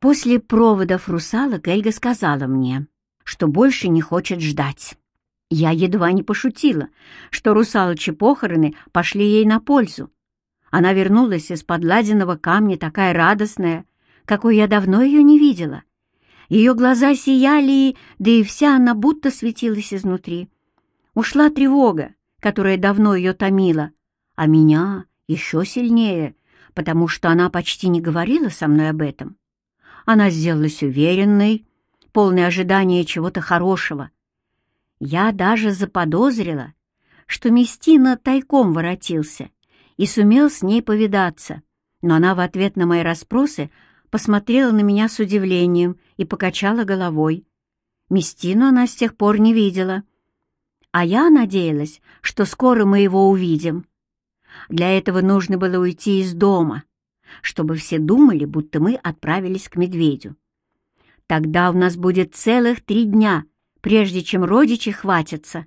После проводов русалок Эльга сказала мне, что больше не хочет ждать. Я едва не пошутила, что русалочи похороны пошли ей на пользу. Она вернулась из подладенного камня такая радостная, какой я давно ее не видела. Ее глаза сияли, да и вся она будто светилась изнутри. Ушла тревога, которая давно ее томила, а меня еще сильнее, потому что она почти не говорила со мной об этом. Она сделалась уверенной, полной ожидания чего-то хорошего. Я даже заподозрила, что Местина тайком воротился и сумел с ней повидаться, но она в ответ на мои расспросы посмотрела на меня с удивлением и покачала головой. Местину она с тех пор не видела. А я надеялась, что скоро мы его увидим. Для этого нужно было уйти из дома, чтобы все думали, будто мы отправились к медведю. Тогда у нас будет целых три дня, прежде чем родичи хватятся.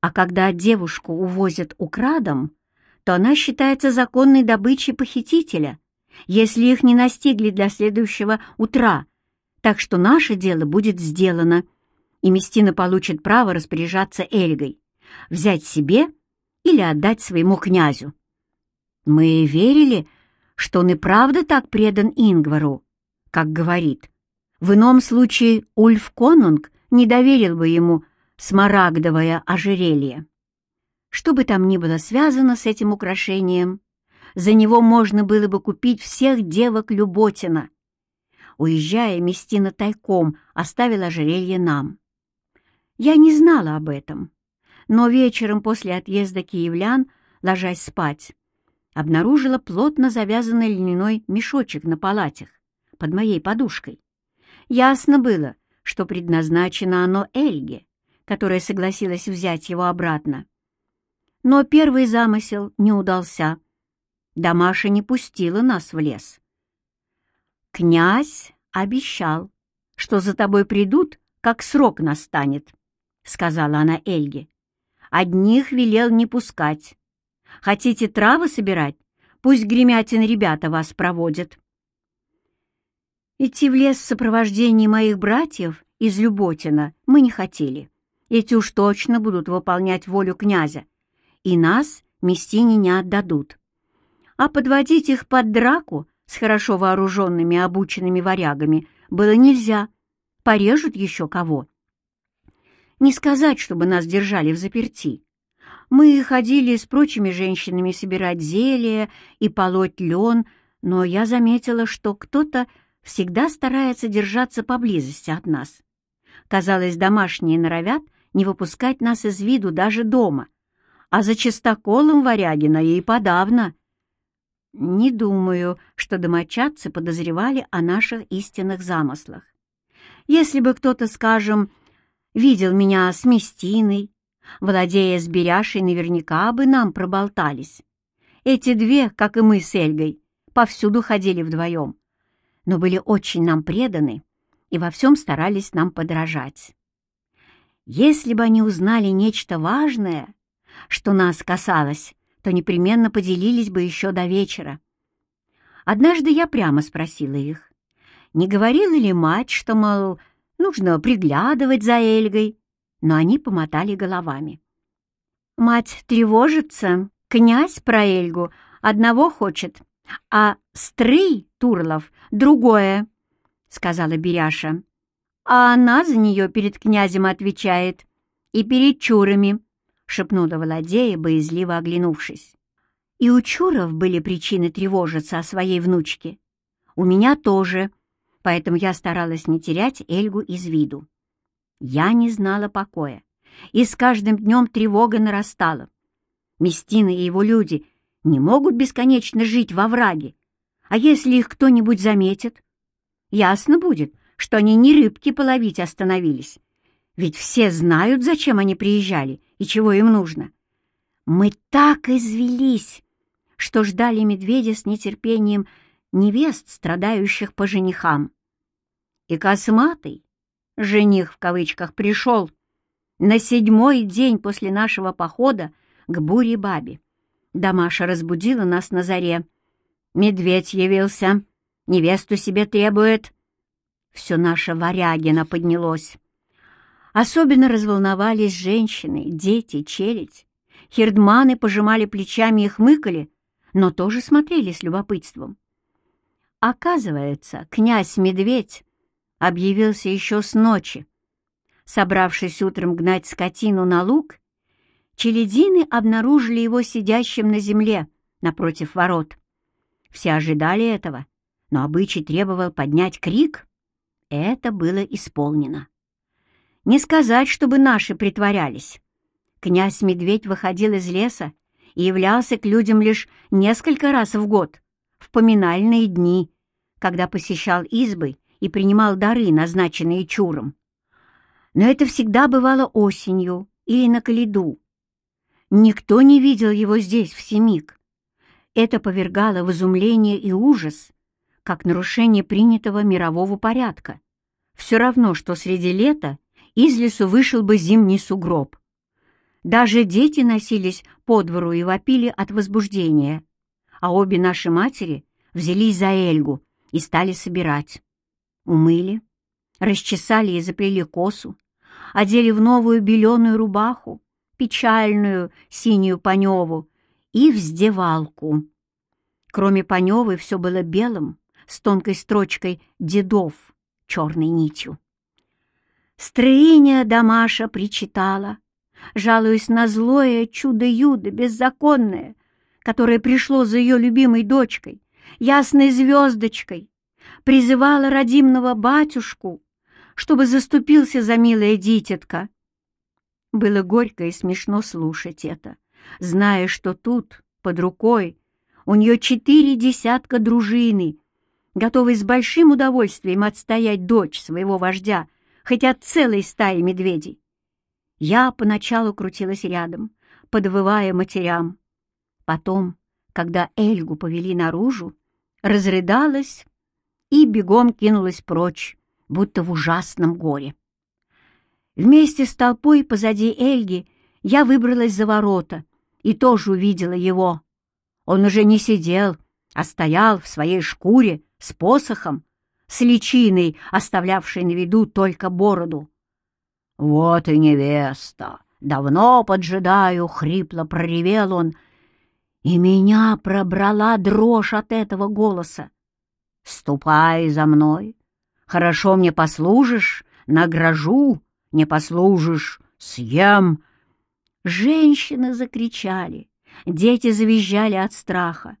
А когда девушку увозят украдом, то она считается законной добычей похитителя, если их не настигли для следующего утра, так что наше дело будет сделано, и Местина получит право распоряжаться Эльгой, взять себе или отдать своему князю. Мы верили, что он и правда так предан Ингвару, как говорит. В ином случае Ульф Конунг не доверил бы ему смарагдовое ожерелье. Что бы там ни было связано с этим украшением, за него можно было бы купить всех девок Люботина. Уезжая, Местина тайком оставила ожерелье нам. Я не знала об этом, но вечером после отъезда киевлян, ложась спать, обнаружила плотно завязанный льняной мешочек на палатях под моей подушкой. Ясно было, что предназначено оно Эльге, которая согласилась взять его обратно. Но первый замысел не удался. Дамаша не пустила нас в лес. «Князь обещал, что за тобой придут, как срок настанет», — сказала она Эльге. «Одних велел не пускать. Хотите травы собирать? Пусть Гремятин ребята вас проводят». Идти в лес в сопровождении моих братьев из Люботина мы не хотели. Эти уж точно будут выполнять волю князя, и нас Местине не отдадут. А подводить их под драку с хорошо вооруженными обученными варягами было нельзя, порежут еще кого. Не сказать, чтобы нас держали в заперти. Мы ходили с прочими женщинами собирать зелья и полоть лен, но я заметила, что кто-то всегда старается держаться поблизости от нас. Казалось, домашние норовят не выпускать нас из виду даже дома, а за чистоколом Варягина и подавно. Не думаю, что домочадцы подозревали о наших истинных замыслах. Если бы кто-то, скажем, видел меня с Местиной, владея с Беряшей, наверняка бы нам проболтались. Эти две, как и мы с Эльгой, повсюду ходили вдвоем но были очень нам преданы и во всем старались нам подражать. Если бы они узнали нечто важное, что нас касалось, то непременно поделились бы еще до вечера. Однажды я прямо спросила их, не говорила ли мать, что, мол, нужно приглядывать за Эльгой, но они помотали головами. Мать тревожится, князь про Эльгу одного хочет, а Стрый Турлов — другое, — сказала Беряша. А она за нее перед князем отвечает и перед чурами, — шепнула Володея, боязливо оглянувшись. И у чуров были причины тревожиться о своей внучке. У меня тоже, поэтому я старалась не терять Эльгу из виду. Я не знала покоя, и с каждым днем тревога нарастала. Местина и его люди не могут бесконечно жить во враге. А если их кто-нибудь заметит? Ясно будет, что они не рыбки половить остановились. Ведь все знают, зачем они приезжали и чего им нужно. Мы так извелись, что ждали медведя с нетерпением невест, страдающих по женихам. И косматый, жених в кавычках, пришел на седьмой день после нашего похода к буре-бабе. Дамаша разбудила нас на заре. «Медведь явился», невесту себе требует. Все наше Варягино поднялось. Особенно разволновались женщины, дети, челядь. Хердманы пожимали плечами и хмыкали, но тоже смотрели с любопытством. Оказывается, князь-медведь объявился еще с ночи. Собравшись утром гнать скотину на луг, челядины обнаружили его сидящим на земле напротив ворот. Все ожидали этого, но обычай требовал поднять крик. Это было исполнено. Не сказать, чтобы наши притворялись. Князь-медведь выходил из леса и являлся к людям лишь несколько раз в год, в поминальные дни, когда посещал избы и принимал дары, назначенные чуром. Но это всегда бывало осенью или на Калиду. Никто не видел его здесь, в Семик. Это повергало в изумление и ужас, как нарушение принятого мирового порядка. Все равно, что среди лета из лесу вышел бы зимний сугроб. Даже дети носились по двору и вопили от возбуждения, а обе наши матери взялись за Эльгу и стали собирать. Умыли, расчесали и заплели косу, одели в новую беленую рубаху, печальную синюю паневу и вздевалку. Кроме паневы все было белым, с тонкой строчкой «дедов» черной нитью. Строение Дамаша причитала, жалуясь на злое чудо-юдо беззаконное, которое пришло за ее любимой дочкой, ясной звездочкой, призывала родимного батюшку, чтобы заступился за милое дитятка. Было горько и смешно слушать это, зная, что тут, под рукой, у нее четыре десятка дружины, готовой с большим удовольствием отстоять дочь своего вождя, хоть от целой стаи медведей. Я поначалу крутилась рядом, подвывая матерям. Потом, когда Эльгу повели наружу, разрыдалась и бегом кинулась прочь, будто в ужасном горе. Вместе с толпой позади Эльги я выбралась за ворота и тоже увидела его. Он уже не сидел, а стоял в своей шкуре с посохом, с личиной, оставлявшей на виду только бороду. «Вот и невеста! Давно поджидаю!» — хрипло проревел он. И меня пробрала дрожь от этого голоса. «Ступай за мной! Хорошо мне послужишь, награжу, не послужишь, съем!» Женщины закричали, дети завизжали от страха.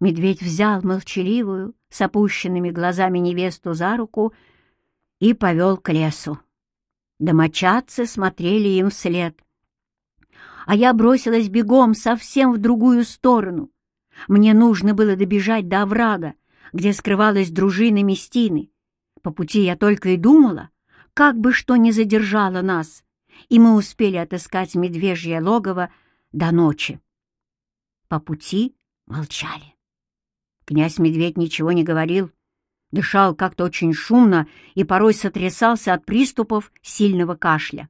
Медведь взял молчаливую, с опущенными глазами невесту за руку и повел к лесу. Домочадцы смотрели им вслед. А я бросилась бегом совсем в другую сторону. Мне нужно было добежать до оврага, где скрывалась дружина Местины. По пути я только и думала, как бы что ни задержало нас, и мы успели отыскать медвежье логово до ночи. По пути молчали. Князь-медведь ничего не говорил, дышал как-то очень шумно и порой сотрясался от приступов сильного кашля.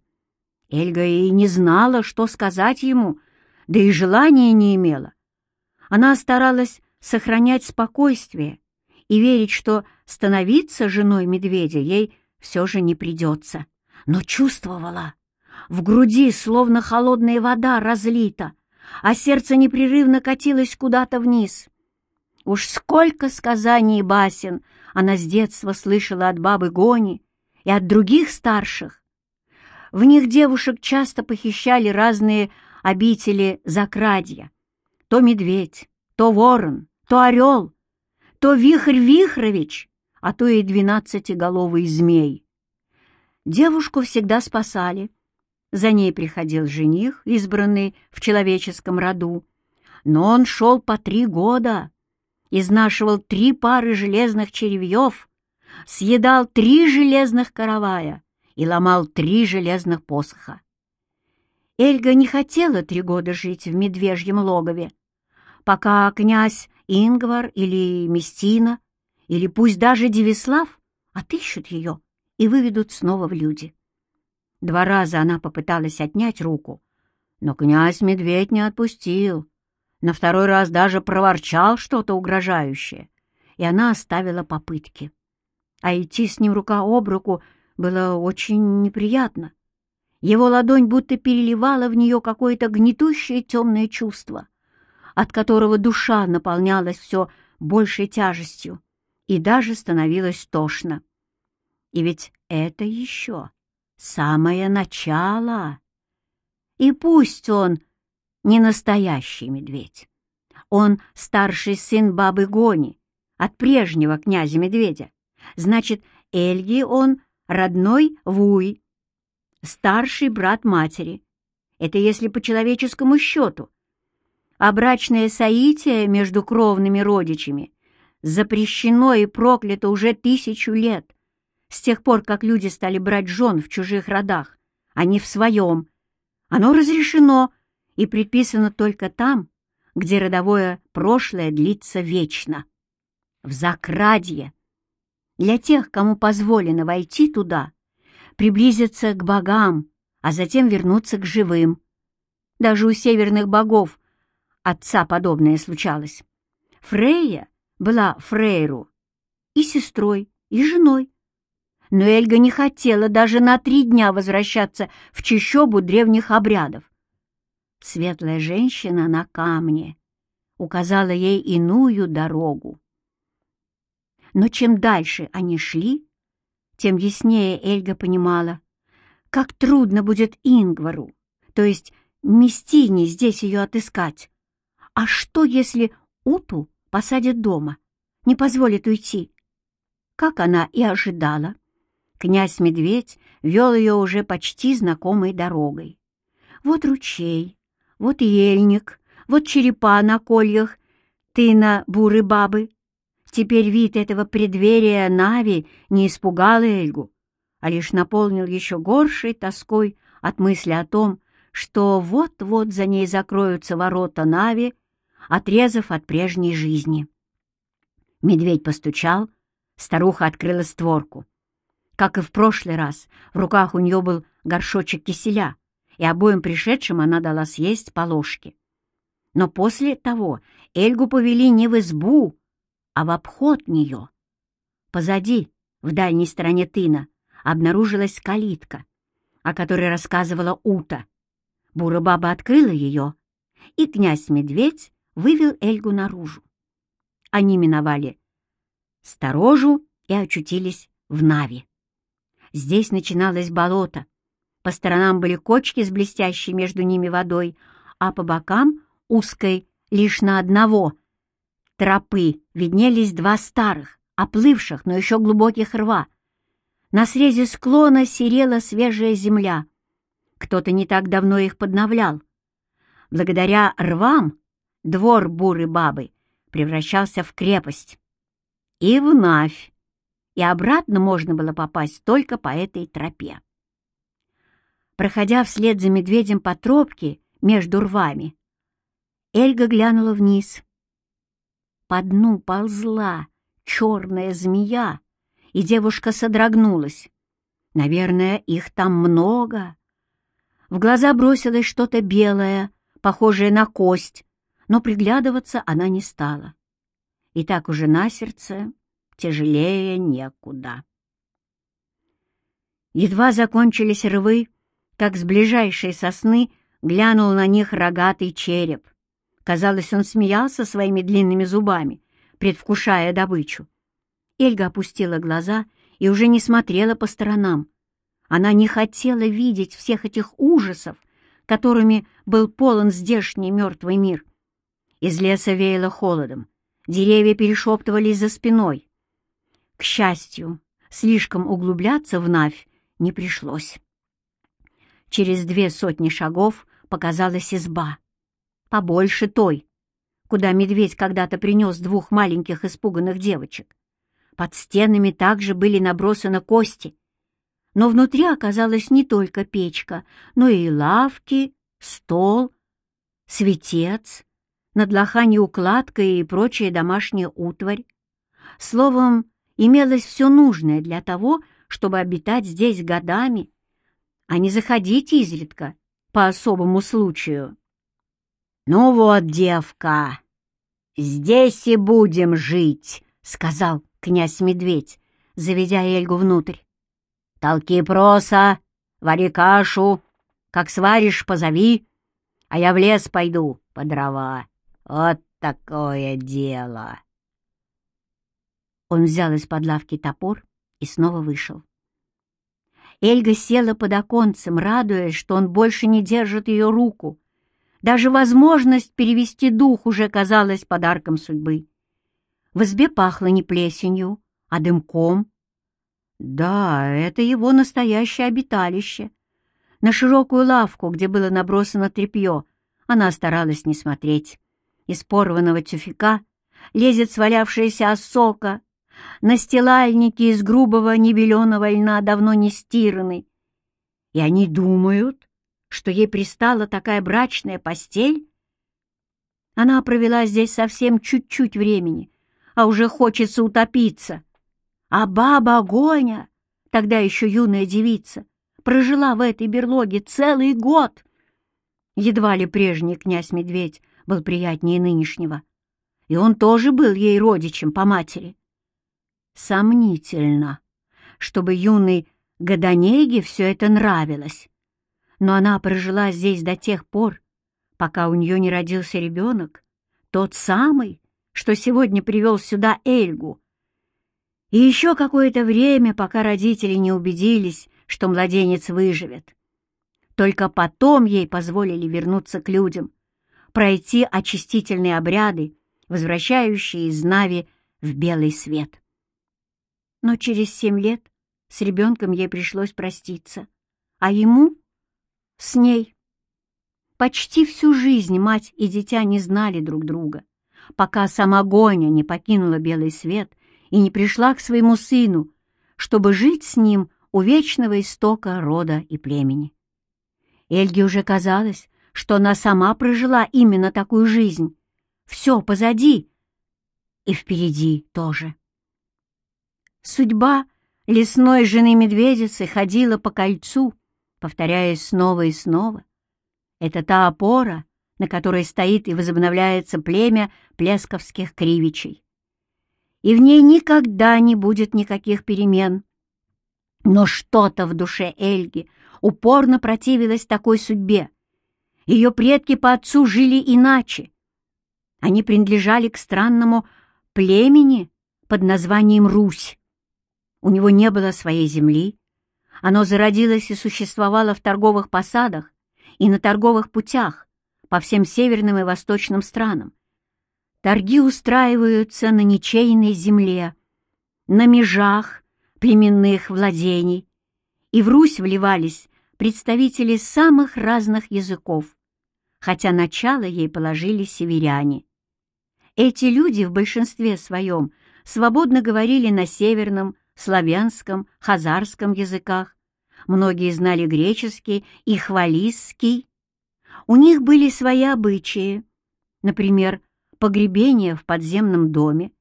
Эльга и не знала, что сказать ему, да и желания не имела. Она старалась сохранять спокойствие и верить, что становиться женой медведя ей все же не придется, но чувствовала. В груди словно холодная вода разлита, а сердце непрерывно катилось куда-то вниз. Уж сколько сказаний и басен она с детства слышала от бабы Гони и от других старших. В них девушек часто похищали разные обители закрадья. То медведь, то ворон, то орел, то вихрь Вихрович, а то и двенадцатиголовый змей. Девушку всегда спасали. За ней приходил жених, избранный в человеческом роду, но он шел по три года, изнашивал три пары железных черевьев, съедал три железных каравая и ломал три железных посоха. Эльга не хотела три года жить в медвежьем логове, пока князь Ингвар или Местина, или пусть даже Девислав отыщут ее и выведут снова в люди. Два раза она попыталась отнять руку, но князь-медведь не отпустил, на второй раз даже проворчал что-то угрожающее и она оставила попытки. А идти с ним рука об руку было очень неприятно. Его ладонь будто переливала в нее какое-то гнетущее темное чувство, от которого душа наполнялась все большей тяжестью и даже становилось тошно. И ведь это еще самое начало. И пусть он не настоящий медведь. Он старший сын бабы Гони, от прежнего князя-медведя. Значит, Эльги он родной Вуй, старший брат матери. Это если по человеческому счету. А брачное соитие между кровными родичами запрещено и проклято уже тысячу лет, с тех пор, как люди стали брать жен в чужих родах, а не в своем. Оно разрешено и предписано только там, где родовое прошлое длится вечно. В Закрадье. Для тех, кому позволено войти туда, приблизиться к богам, а затем вернуться к живым. Даже у северных богов отца подобное случалось. Фрейя была Фрейру и сестрой, и женой. Но Эльга не хотела даже на три дня возвращаться в чащобу древних обрядов. Светлая женщина на камне указала ей иную дорогу. Но чем дальше они шли, тем яснее Эльга понимала, как трудно будет Ингвару, то есть Местине здесь ее отыскать. А что, если Уту посадят дома, не позволит уйти? Как она и ожидала, князь-медведь вел ее уже почти знакомой дорогой. Вот ручей, вот ельник, вот черепа на кольях, тына буры бабы. Теперь вид этого преддверия Нави не испугал Эльгу, а лишь наполнил еще горшей тоской от мысли о том, что вот-вот за ней закроются ворота Нави, отрезав от прежней жизни. Медведь постучал, старуха открыла створку. Как и в прошлый раз, в руках у нее был горшочек киселя, и обоим пришедшим она дала съесть по ложке. Но после того Эльгу повели не в избу, а в обход нее. Позади, в дальней стороне тына, обнаружилась калитка, о которой рассказывала Ута. Бура-баба открыла ее, и князь-медведь вывел Эльгу наружу. Они миновали сторожу и очутились в Нави. Здесь начиналось болото, по сторонам были кочки с блестящей между ними водой, а по бокам, узкой лишь на одного, тропы виднелись два старых, оплывших, но еще глубоких рва. На срезе склона серела свежая земля. Кто-то не так давно их подновлял. Благодаря рвам двор буры бабы превращался в крепость. И в Навь. И обратно можно было попасть только по этой тропе. Проходя вслед за медведем по тропке между рвами, Эльга глянула вниз. По дну ползла черная змея, и девушка содрогнулась. Наверное, их там много. В глаза бросилось что-то белое, похожее на кость, но приглядываться она не стала. И так уже на сердце тяжелее некуда. Едва закончились рвы, как с ближайшей сосны глянул на них рогатый череп. Казалось, он смеялся своими длинными зубами, предвкушая добычу. Эльга опустила глаза и уже не смотрела по сторонам. Она не хотела видеть всех этих ужасов, которыми был полон здешний мертвый мир. Из леса веяло холодом, деревья перешептывались за спиной. К счастью, слишком углубляться в Навь не пришлось. Через две сотни шагов показалась изба, побольше той, куда медведь когда-то принес двух маленьких испуганных девочек. Под стенами также были набросаны кости, но внутри оказалась не только печка, но и лавки, стол, светец, над лоханью укладка и прочая домашняя утварь. Словом, имелось все нужное для того, чтобы обитать здесь годами а не заходить изредка по особому случаю. «Ну вот, девка, здесь и будем жить», сказал князь-медведь, заведя Эльгу внутрь. «Толки проса, вари кашу, как сваришь, позови, а я в лес пойду по дрова. Вот такое дело!» Он взял из-под лавки топор и снова вышел. Эльга села под оконцем, радуясь, что он больше не держит ее руку. Даже возможность перевести дух уже казалась подарком судьбы. В избе пахло не плесенью, а дымком. Да, это его настоящее обиталище. На широкую лавку, где было набросано тряпье, она старалась не смотреть. Из порванного тюфяка лезет свалявшаяся осока, на стелальнике из грубого небеленого льна давно не стираны. И они думают, что ей пристала такая брачная постель? Она провела здесь совсем чуть-чуть времени, а уже хочется утопиться. А баба Гоня, тогда еще юная девица, прожила в этой берлоге целый год. Едва ли прежний князь-медведь был приятнее нынешнего, и он тоже был ей родичем по матери. Сомнительно, чтобы юной Годонеге все это нравилось. Но она прожила здесь до тех пор, пока у нее не родился ребенок, тот самый, что сегодня привел сюда Эльгу. И еще какое-то время, пока родители не убедились, что младенец выживет. Только потом ей позволили вернуться к людям, пройти очистительные обряды, возвращающие из Нави в белый свет. Но через семь лет с ребенком ей пришлось проститься, а ему — с ней. Почти всю жизнь мать и дитя не знали друг друга, пока сама Гоня не покинула белый свет и не пришла к своему сыну, чтобы жить с ним у вечного истока рода и племени. Эльге уже казалось, что она сама прожила именно такую жизнь. Все позади и впереди тоже. Судьба лесной жены медведицы ходила по кольцу, повторяясь снова и снова. Это та опора, на которой стоит и возобновляется племя плесковских кривичей. И в ней никогда не будет никаких перемен. Но что-то в душе Эльги упорно противилось такой судьбе. Ее предки по отцу жили иначе. Они принадлежали к странному племени под названием Русь. У него не было своей земли. Оно зародилось и существовало в торговых посадах и на торговых путях по всем северным и восточным странам. Торги устраиваются на ничейной земле, на межах племенных владений, и в Русь вливались представители самых разных языков, хотя начало ей положили северяне. Эти люди в большинстве своем свободно говорили на северном, славянском, хазарском языках. Многие знали греческий и хвалистский. У них были свои обычаи, например, погребение в подземном доме,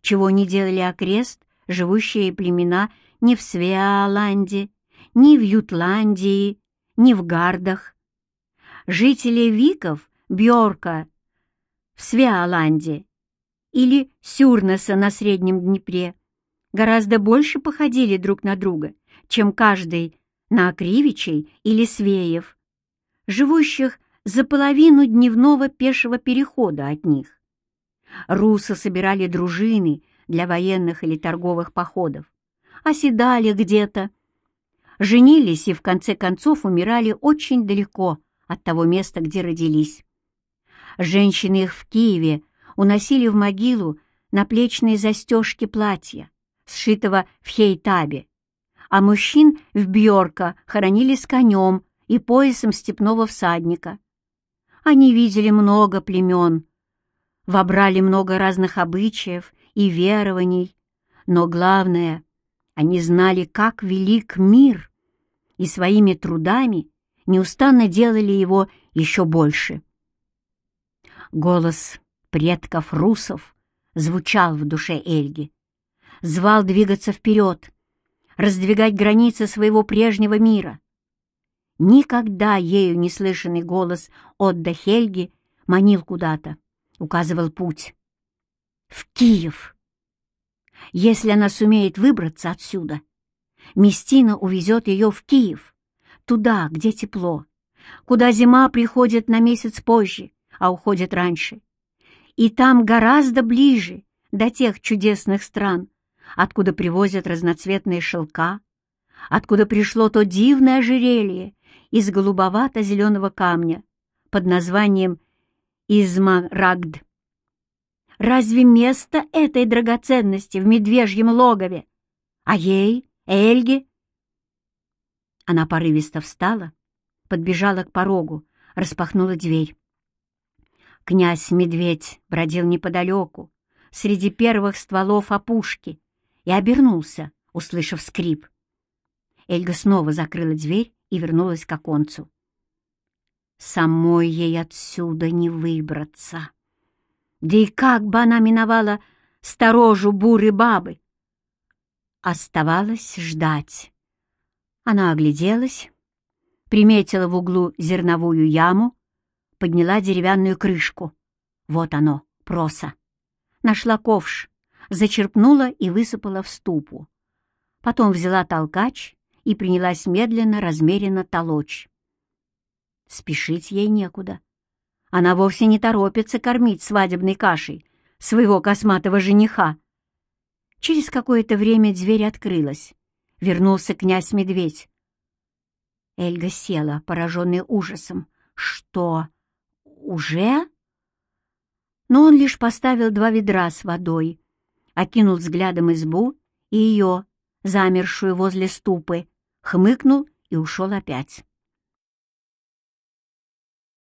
чего не делали окрест живущие племена ни в Свеоланде, ни в Ютландии, ни в Гардах. Жители Виков, Бьорка, в Свеоланде или Сюрнеса на Среднем Днепре гораздо больше походили друг на друга, чем каждый на Акривичей или Свеев, живущих за половину дневного пешего перехода от них. Русы собирали дружины для военных или торговых походов, оседали где-то, женились и в конце концов умирали очень далеко от того места, где родились. Женщины их в Киеве уносили в могилу наплечные застежки платья, сшитого в хейтабе, а мужчин в Бьорка хоронили с конем и поясом степного всадника. Они видели много племен, вобрали много разных обычаев и верований, но главное, они знали, как велик мир, и своими трудами неустанно делали его еще больше. Голос предков русов звучал в душе Эльги звал двигаться вперед, раздвигать границы своего прежнего мира. Никогда ею не слышанный голос Отда Хельги манил куда-то, указывал путь. В Киев! Если она сумеет выбраться отсюда, Местина увезет ее в Киев, туда, где тепло, куда зима приходит на месяц позже, а уходит раньше. И там гораздо ближе до тех чудесных стран, откуда привозят разноцветные шелка, откуда пришло то дивное ожерелье из голубовато-зеленого камня под названием Измарагд. Разве место этой драгоценности в медвежьем логове? А ей, Эльге? Она порывисто встала, подбежала к порогу, распахнула дверь. Князь-медведь бродил неподалеку, среди первых стволов опушки, и обернулся, услышав скрип. Эльга снова закрыла дверь и вернулась к оконцу. Самой ей отсюда не выбраться. Да и как бы она миновала сторожу буры бабы? Оставалось ждать. Она огляделась, приметила в углу зерновую яму, подняла деревянную крышку. Вот оно, проса. Нашла ковш, зачерпнула и высыпала в ступу. Потом взяла толкач и принялась медленно, размеренно толочь. Спешить ей некуда. Она вовсе не торопится кормить свадебной кашей своего косматого жениха. Через какое-то время дверь открылась. Вернулся князь-медведь. Эльга села, пораженная ужасом. «Что? Уже?» Но он лишь поставил два ведра с водой, окинул взглядом избу и ее, замершую возле ступы, хмыкнул и ушел опять.